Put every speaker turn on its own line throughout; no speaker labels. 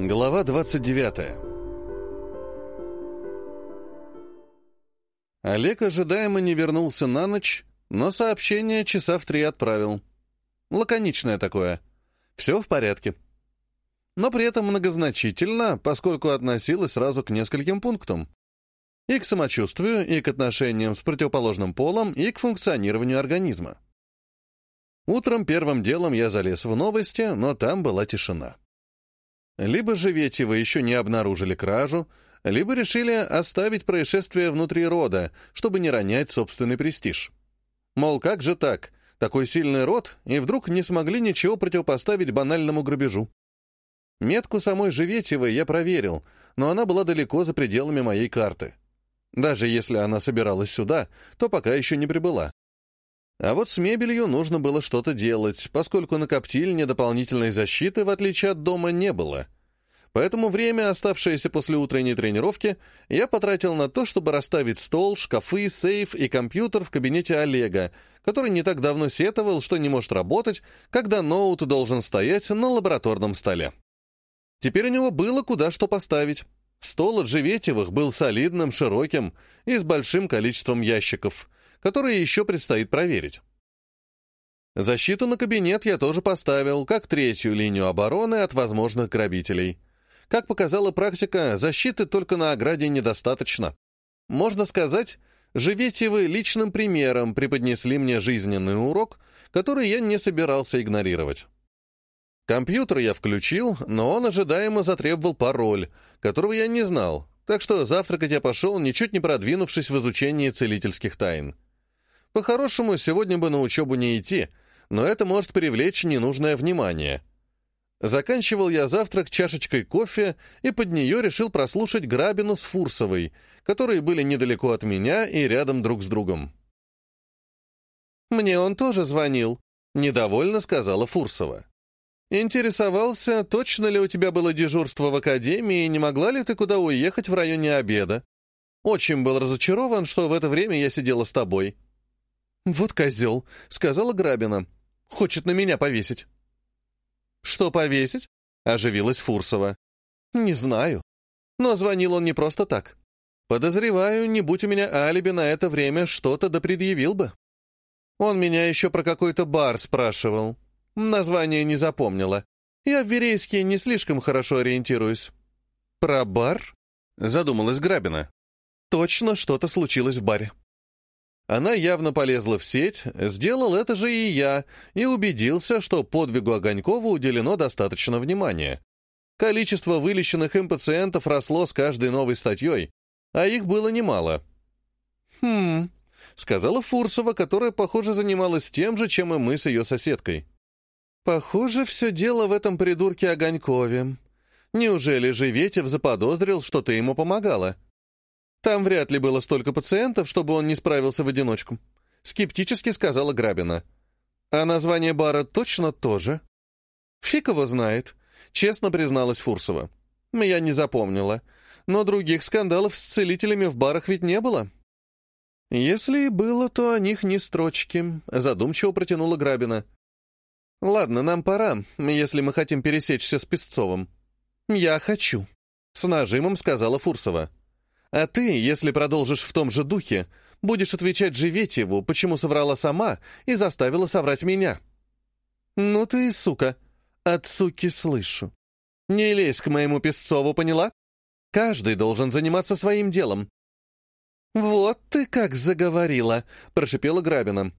Глава 29. Олег ожидаемо не вернулся на ночь, но сообщение часа в три отправил. Лаконичное такое. Все в порядке. Но при этом многозначительно, поскольку относилось сразу к нескольким пунктам. И к самочувствию, и к отношениям с противоположным полом, и к функционированию организма. Утром первым делом я залез в новости, но там была тишина. Либо Живетьева еще не обнаружили кражу, либо решили оставить происшествие внутри рода, чтобы не ронять собственный престиж. Мол, как же так? Такой сильный род, и вдруг не смогли ничего противопоставить банальному грабежу. Метку самой Живетьевой я проверил, но она была далеко за пределами моей карты. Даже если она собиралась сюда, то пока еще не прибыла. А вот с мебелью нужно было что-то делать, поскольку на коптильне дополнительной защиты, в отличие от дома, не было. Поэтому время, оставшееся после утренней тренировки, я потратил на то, чтобы расставить стол, шкафы, сейф и компьютер в кабинете Олега, который не так давно сетовал, что не может работать, когда ноут должен стоять на лабораторном столе. Теперь у него было куда что поставить. Стол от Живетевых был солидным, широким и с большим количеством ящиков — которые еще предстоит проверить. Защиту на кабинет я тоже поставил, как третью линию обороны от возможных грабителей. Как показала практика, защиты только на ограде недостаточно. Можно сказать, живете вы личным примером преподнесли мне жизненный урок, который я не собирался игнорировать. Компьютер я включил, но он ожидаемо затребовал пароль, которого я не знал, так что завтракать я пошел, ничуть не продвинувшись в изучении целительских тайн. По-хорошему, сегодня бы на учебу не идти, но это может привлечь ненужное внимание. Заканчивал я завтрак чашечкой кофе и под нее решил прослушать Грабину с Фурсовой, которые были недалеко от меня и рядом друг с другом. «Мне он тоже звонил», — недовольно сказала Фурсова. «Интересовался, точно ли у тебя было дежурство в академии и не могла ли ты куда уехать в районе обеда. Очень был разочарован, что в это время я сидела с тобой». «Вот козел», — сказала Грабина. «Хочет на меня повесить». «Что повесить?» — оживилась Фурсова. «Не знаю. Но звонил он не просто так. Подозреваю, не будь у меня алиби на это время, что-то да предъявил бы. Он меня еще про какой-то бар спрашивал. Название не запомнила. Я в Верейске не слишком хорошо ориентируюсь». «Про бар?» — задумалась Грабина. «Точно что-то случилось в баре». Она явно полезла в сеть, сделал это же и я, и убедился, что подвигу Огонькова уделено достаточно внимания. Количество вылеченных им пациентов росло с каждой новой статьей, а их было немало. «Хм», — сказала Фурсова, которая, похоже, занималась тем же, чем и мы с ее соседкой. «Похоже, все дело в этом придурке Огонькове. Неужели Живетев заподозрил, что ты ему помогала?» Там вряд ли было столько пациентов, чтобы он не справился в одиночку. Скептически сказала Грабина. А название бара точно тоже? Фиг его знает. Честно призналась Фурсова. Я не запомнила. Но других скандалов с целителями в барах ведь не было. Если и было, то о них ни строчки, задумчиво протянула Грабина. Ладно, нам пора, если мы хотим пересечься с Песцовым. Я хочу, с нажимом сказала Фурсова. А ты, если продолжишь в том же духе, будешь отвечать Живетьеву, почему соврала сама и заставила соврать меня. Ну ты и сука. От суки слышу. Не лезь к моему Песцову, поняла? Каждый должен заниматься своим делом. «Вот ты как заговорила», — прошипела Грабина.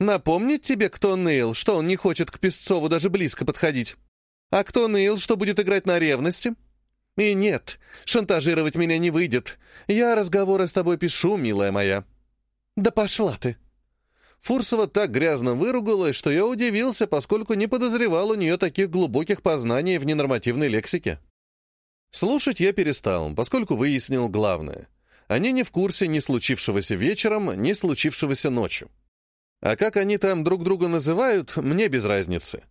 «Напомнить тебе, кто Нейл, что он не хочет к Песцову даже близко подходить? А кто Нейл, что будет играть на ревности? И нет, шантажировать меня не выйдет. Я разговоры с тобой пишу, милая моя. Да пошла ты. Фурсова так грязно выругалась, что я удивился, поскольку не подозревал у нее таких глубоких познаний в ненормативной лексике. Слушать я перестал, поскольку выяснил главное. Они не в курсе ни случившегося вечером, ни случившегося ночью. А как они там друг друга называют, мне без разницы.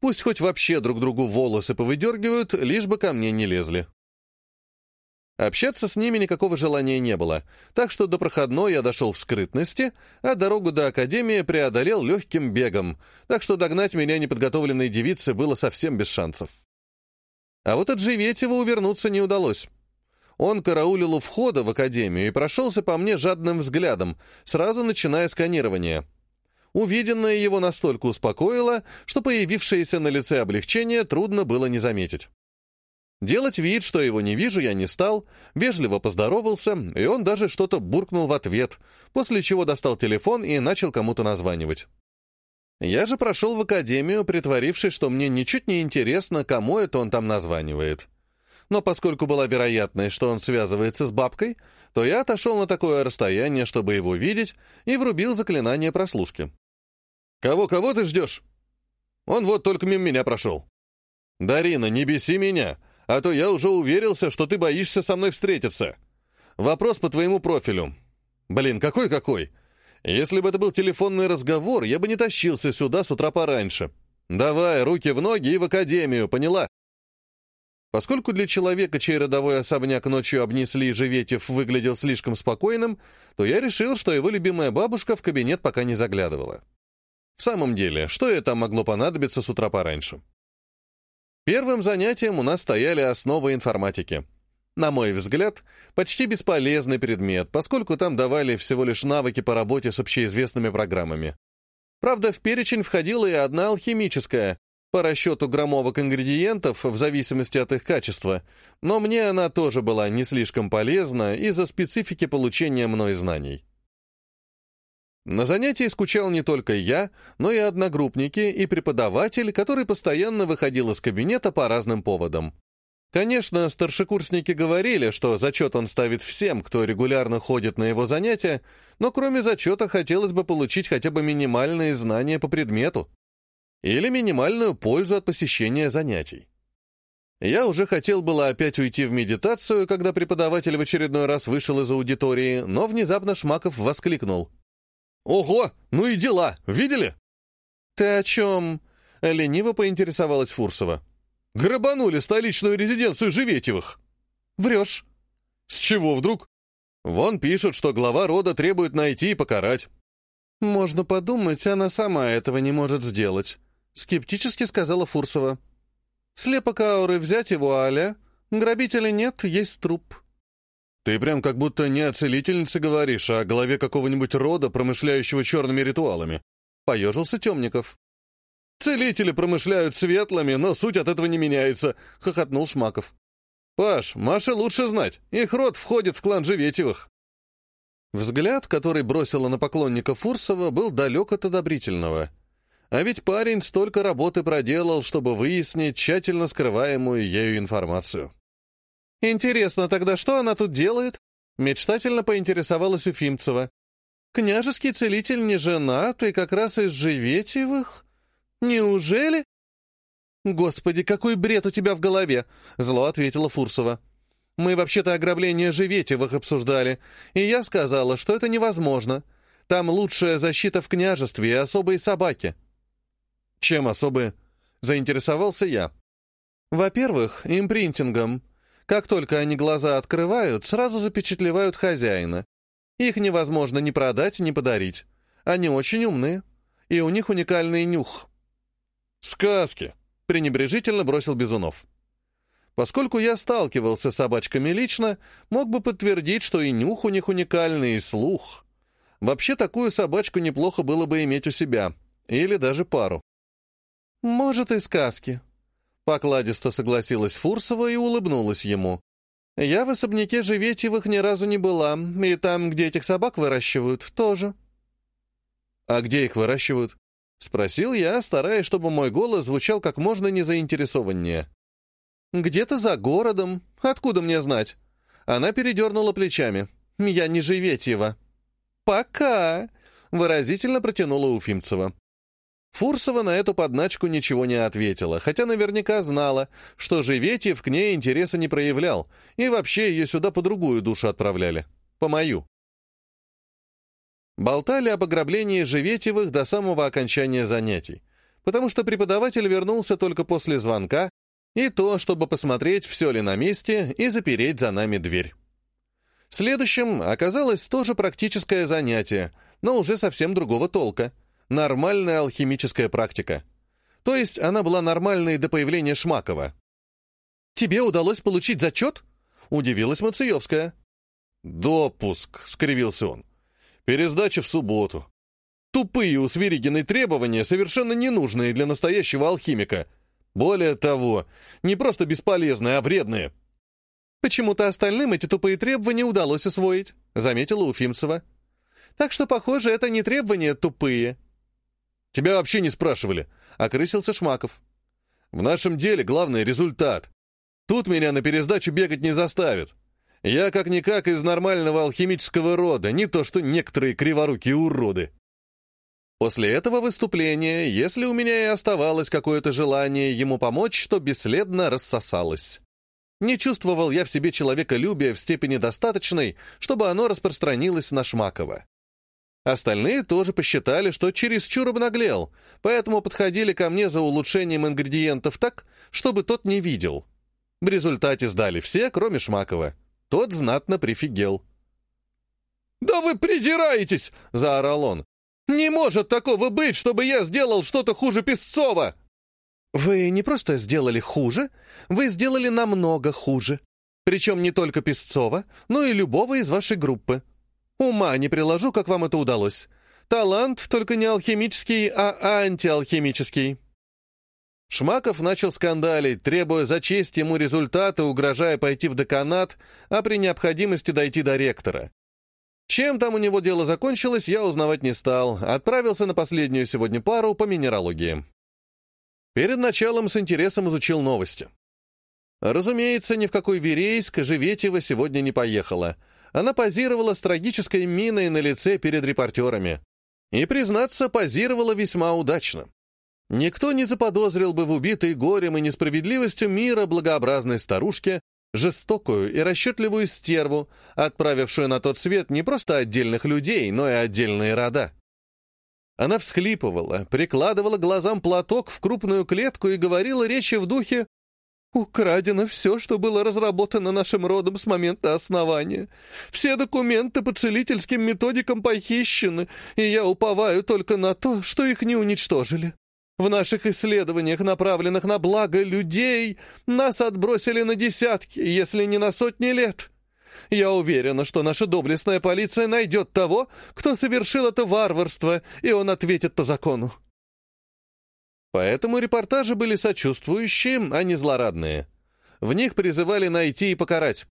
Пусть хоть вообще друг другу волосы повыдергивают, лишь бы ко мне не лезли. Общаться с ними никакого желания не было, так что до проходной я дошел в скрытности, а дорогу до академии преодолел легким бегом, так что догнать меня неподготовленной девице было совсем без шансов. А вот от Живетева увернуться не удалось. Он караулил у входа в академию и прошелся по мне жадным взглядом, сразу начиная сканирование. Увиденное его настолько успокоило, что появившееся на лице облегчение трудно было не заметить. Делать вид, что его не вижу, я не стал, вежливо поздоровался, и он даже что-то буркнул в ответ, после чего достал телефон и начал кому-то названивать. Я же прошел в академию, притворившись, что мне ничуть не интересно, кому это он там названивает. Но поскольку была вероятность, что он связывается с бабкой, то я отошел на такое расстояние, чтобы его видеть, и врубил заклинание прослушки. «Кого-кого ты ждешь?» «Он вот только мимо меня прошел». «Дарина, не беси меня, а то я уже уверился, что ты боишься со мной встретиться. Вопрос по твоему профилю. Блин, какой-какой? Если бы это был телефонный разговор, я бы не тащился сюда с утра пораньше. Давай, руки в ноги и в академию, поняла? Поскольку для человека, чей родовой особняк ночью обнесли Живетев выглядел слишком спокойным, то я решил, что его любимая бабушка в кабинет пока не заглядывала. В самом деле, что это могло понадобиться с утра пораньше? Первым занятием у нас стояли основы информатики. На мой взгляд, почти бесполезный предмет, поскольку там давали всего лишь навыки по работе с общеизвестными программами. Правда, в перечень входила и одна алхимическая, по расчету граммовок ингредиентов в зависимости от их качества, но мне она тоже была не слишком полезна из-за специфики получения мной знаний. На занятии скучал не только я, но и одногруппники и преподаватель, который постоянно выходил из кабинета по разным поводам. Конечно, старшекурсники говорили, что зачет он ставит всем, кто регулярно ходит на его занятия, но кроме зачета хотелось бы получить хотя бы минимальные знания по предмету или минимальную пользу от посещения занятий. Я уже хотел было опять уйти в медитацию, когда преподаватель в очередной раз вышел из аудитории, но внезапно Шмаков воскликнул. «Ого! Ну и дела! Видели?» «Ты о чем?» — лениво поинтересовалась Фурсова. «Грабанули столичную резиденцию Живетевых». «Врешь». «С чего вдруг?» «Вон пишут, что глава рода требует найти и покарать». «Можно подумать, она сама этого не может сделать», — скептически сказала Фурсова. «Слепок ауры взять его, аля. Грабителя нет, есть труп». «Ты прям как будто не о целительнице говоришь, а о голове какого-нибудь рода, промышляющего черными ритуалами», — поежился Темников. «Целители промышляют светлыми, но суть от этого не меняется», — хохотнул Шмаков. «Паш, Маше лучше знать, их род входит в клан Живетевых». Взгляд, который бросила на поклонника Фурсова, был далек от одобрительного. А ведь парень столько работы проделал, чтобы выяснить тщательно скрываемую ею информацию. «Интересно тогда, что она тут делает?» Мечтательно поинтересовалась Уфимцева. «Княжеский целитель не женат и как раз из Живетьевых? Неужели?» «Господи, какой бред у тебя в голове!» — зло ответила Фурсова. «Мы вообще-то ограбление Живетьевых обсуждали, и я сказала, что это невозможно. Там лучшая защита в княжестве и особые собаки». «Чем особые?» — заинтересовался я. «Во-первых, импринтингом. Как только они глаза открывают, сразу запечатлевают хозяина. Их невозможно ни продать, ни подарить. Они очень умные, и у них уникальный нюх. «Сказки!» — пренебрежительно бросил Безунов. Поскольку я сталкивался с собачками лично, мог бы подтвердить, что и нюх у них уникальный, и слух. Вообще, такую собачку неплохо было бы иметь у себя. Или даже пару. «Может, и сказки», Покладисто согласилась Фурсова и улыбнулась ему. «Я в особняке Живетьевых ни разу не была, и там, где этих собак выращивают, тоже». «А где их выращивают?» — спросил я, стараясь, чтобы мой голос звучал как можно незаинтересованнее. «Где-то за городом. Откуда мне знать?» Она передернула плечами. «Я не Живетьева». «Пока!» — выразительно протянула Уфимцева. Фурсова на эту подначку ничего не ответила, хотя наверняка знала, что Живетьев к ней интереса не проявлял, и вообще ее сюда по другую душу отправляли. По мою. Болтали об ограблении Живетьевых до самого окончания занятий, потому что преподаватель вернулся только после звонка, и то, чтобы посмотреть, все ли на месте, и запереть за нами дверь. Следующим оказалось тоже практическое занятие, но уже совсем другого толка — нормальная алхимическая практика. То есть она была нормальной до появления Шмакова. тебе удалось получить зачет?» — удивилась Мациевская. «Допуск», — скривился он. «Пересдача в субботу. Тупые у Свиригиной требования, совершенно ненужные для настоящего алхимика. Более того, не просто бесполезные, а вредные».
«Почему-то остальным эти тупые требования удалось усвоить», — заметила Уфимцева. «Так что, похоже, это не требования тупые».
«Тебя вообще не спрашивали», — окрысился Шмаков. «В нашем деле главный результат. Тут меня на пересдачу бегать не заставят. Я как-никак из нормального алхимического рода, не то что некоторые криворукие уроды». После этого выступления, если у меня и оставалось какое-то желание ему помочь, то бесследно рассосалось. Не чувствовал я в себе человеколюбия в степени достаточной, чтобы оно распространилось на Шмакова. Остальные тоже посчитали, что чересчур обнаглел, поэтому подходили ко мне за улучшением ингредиентов так, чтобы тот не видел. В результате сдали все, кроме Шмакова. Тот знатно прифигел. «Да вы придираетесь!» — заорал он. «Не может такого быть, чтобы я сделал что-то хуже Песцова!»
«Вы не просто сделали хуже, вы сделали намного хуже. Причем не только Песцова, но и любого из вашей группы. Ума не приложу, как вам это удалось. Талант только не алхимический, а антиалхимический».
Шмаков начал скандалить, требуя за честь ему результаты, угрожая пойти в деканат, а при необходимости дойти до ректора. Чем там у него дело закончилось, я узнавать не стал. Отправился на последнюю сегодня пару по минералогии. Перед началом с интересом изучил новости. Разумеется, ни в какой Верейск Живетьева сегодня не поехала. Она позировала с трагической миной на лице перед репортерами. И, признаться, позировала весьма удачно. Никто не заподозрил бы в убитой горем и несправедливостью мира благообразной старушке, жестокую и расчетливую стерву, отправившую на тот свет не просто отдельных людей, но и отдельные рода. Она всхлипывала, прикладывала глазам платок в крупную клетку и говорила речи в духе «Украдено все, что было разработано нашим родом с момента основания. Все документы по целительским методикам похищены, и я уповаю только на то, что их не уничтожили». В наших исследованиях, направленных на благо людей, нас отбросили на десятки, если не на сотни лет. Я уверена, что наша доблестная полиция найдет того, кто совершил это варварство, и он ответит по закону. Поэтому репортажи были сочувствующие, а не злорадные. В них призывали найти и покарать.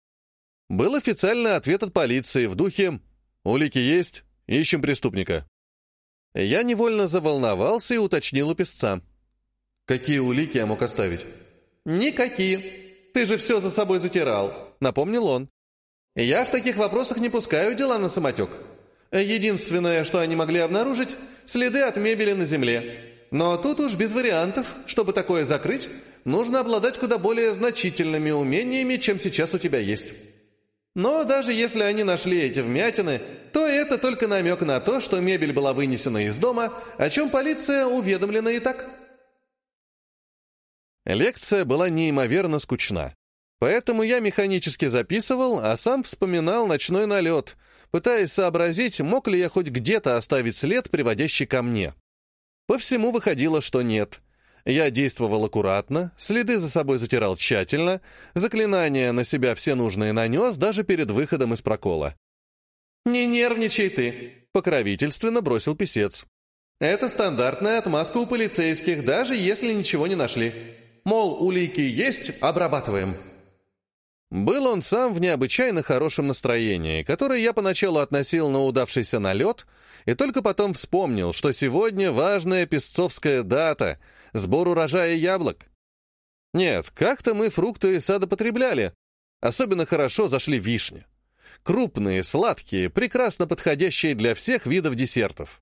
Был официальный ответ от полиции в духе «Улики есть, ищем преступника». Я невольно заволновался и уточнил у песца. «Какие улики я мог оставить?»
«Никакие. Ты же все за собой затирал», — напомнил он. «Я в таких вопросах не пускаю дела на самотек. Единственное, что они могли обнаружить — следы от мебели на земле. Но тут уж без вариантов. Чтобы такое закрыть, нужно обладать куда более значительными умениями, чем сейчас у тебя есть». Но даже если они нашли эти вмятины, то это только намек на то, что мебель была вынесена из дома, о чем полиция уведомлена и так.
Лекция была неимоверно скучна. Поэтому я механически записывал, а сам вспоминал ночной налет, пытаясь сообразить, мог ли я хоть где-то оставить след, приводящий ко мне. По всему выходило, что нет. Я действовал аккуратно, следы за собой затирал тщательно, заклинания на себя все нужные нанес даже перед выходом из прокола.
«Не нервничай ты», — покровительственно бросил писец. «Это стандартная отмазка у полицейских, даже если ничего не нашли. Мол, улики есть, обрабатываем».
Был он сам в необычайно хорошем настроении, которое я поначалу относил на удавшийся налет, и только потом вспомнил, что сегодня важная песцовская дата — Сбор урожая яблок. Нет, как-то мы фрукты из сада потребляли. Особенно хорошо зашли вишни. Крупные, сладкие, прекрасно подходящие для всех видов десертов.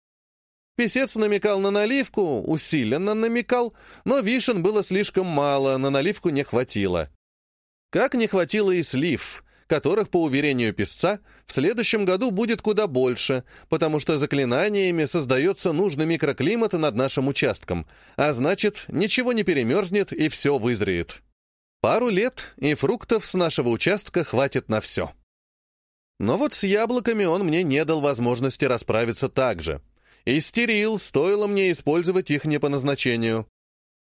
Песец намекал на наливку, усиленно намекал, но вишен было слишком мало, на наливку не хватило. Как не хватило и слив, которых, по уверению песца, в следующем году будет куда больше, потому что заклинаниями создается нужный микроклимат над нашим участком, а значит, ничего не перемерзнет и все вызреет. Пару лет, и фруктов с нашего участка хватит на все. Но вот с яблоками он мне не дал возможности расправиться так же. И стерил, стоило мне использовать их не по назначению.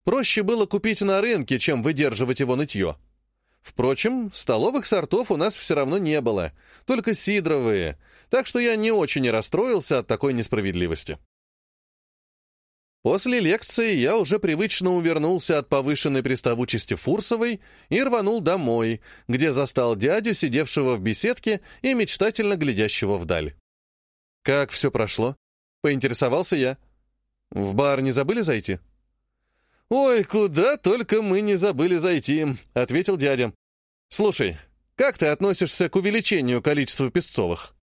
Проще было купить на рынке, чем выдерживать его нытье. Впрочем, столовых сортов у нас все равно не было, только сидровые, так что я не очень расстроился от такой несправедливости. После лекции я уже привычно увернулся от повышенной приставучести Фурсовой и рванул домой, где застал дядю, сидевшего в беседке и мечтательно глядящего вдаль. «Как все прошло?» — поинтересовался я. «В бар не забыли зайти?» «Ой, куда только мы не забыли зайти», — ответил дядя. «Слушай, как ты относишься к увеличению количества Песцовых?»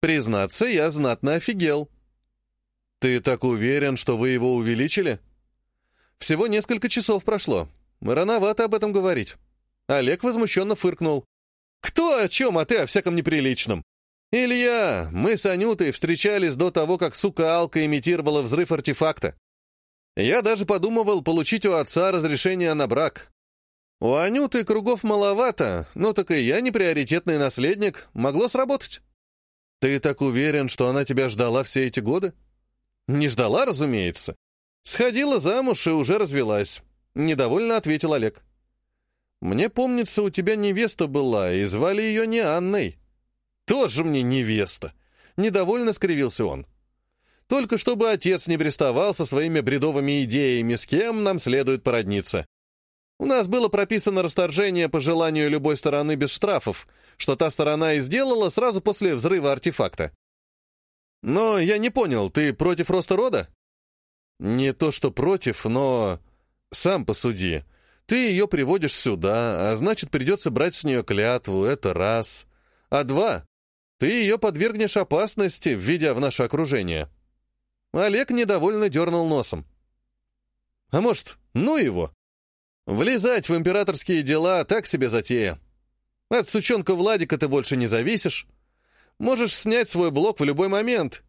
«Признаться, я знатно офигел». «Ты так уверен, что вы его увеличили?» «Всего несколько часов прошло. Рановато об этом говорить». Олег возмущенно фыркнул. «Кто о чем, а ты о всяком неприличном?» «Илья, мы с Анютой встречались до того, как сука Алка имитировала взрыв артефакта. Я даже подумывал получить у отца разрешение на брак. У Анюты кругов маловато, но так и я не приоритетный наследник, могло сработать. Ты так уверен, что она тебя ждала все эти годы? Не ждала, разумеется. Сходила замуж и уже развелась. Недовольно ответил Олег. Мне помнится, у тебя невеста была, и звали ее не Анной. Тоже мне невеста. Недовольно скривился он. Только чтобы отец не приставал со своими бредовыми идеями, с кем нам следует породниться. У нас было прописано расторжение по желанию любой стороны без штрафов, что та сторона и сделала сразу после взрыва артефакта. Но я не понял, ты против роста рода? Не то, что против, но... Сам посуди. Ты ее приводишь сюда, а значит, придется брать с нее клятву, это раз. А два, ты ее подвергнешь опасности, введя в наше окружение. Олег недовольно дернул носом. А может, ну его? Влезать в императорские дела — так себе затея. От сучонка Владика ты больше не зависишь. Можешь снять свой блок в любой момент.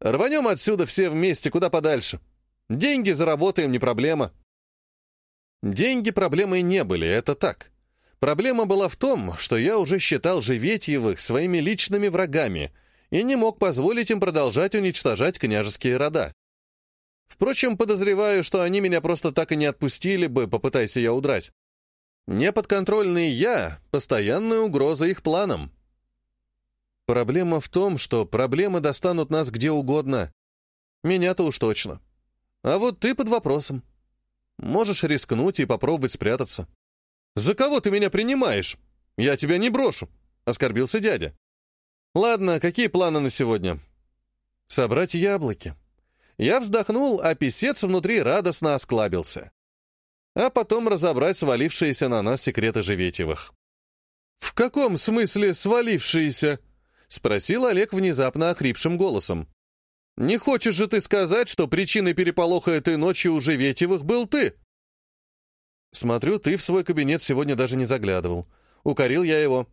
Рванем отсюда все вместе, куда подальше. Деньги заработаем, не проблема. Деньги проблемой не были, это так. Проблема была в том, что я уже считал Живетьевых своими личными врагами — и не мог позволить им продолжать уничтожать княжеские рода. Впрочем, подозреваю, что они меня просто так и не отпустили бы, попытайся я удрать. Неподконтрольный я — постоянная угроза их планам. Проблема в том, что проблемы достанут нас где угодно. Меня-то уж точно. А вот ты под вопросом. Можешь рискнуть и попробовать спрятаться. «За кого ты меня принимаешь? Я тебя не брошу», — оскорбился дядя. Ладно, какие планы на сегодня? Собрать яблоки. Я вздохнул, а писец внутри радостно осклабился. А потом разобрать свалившиеся на нас секреты Живетьевых. «В каком смысле свалившиеся?» — спросил Олег внезапно охрипшим голосом. «Не хочешь же ты сказать, что причиной переполоха этой ночи у Живетьевых был ты?» «Смотрю, ты в свой кабинет сегодня даже не заглядывал. Укорил я его.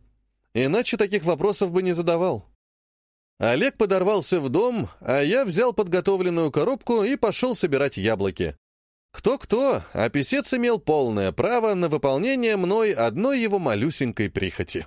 Иначе таких вопросов бы не задавал. Олег подорвался в дом, а я взял подготовленную коробку и пошел собирать яблоки. Кто-кто, а писец имел полное право на выполнение мной одной его малюсенькой прихоти.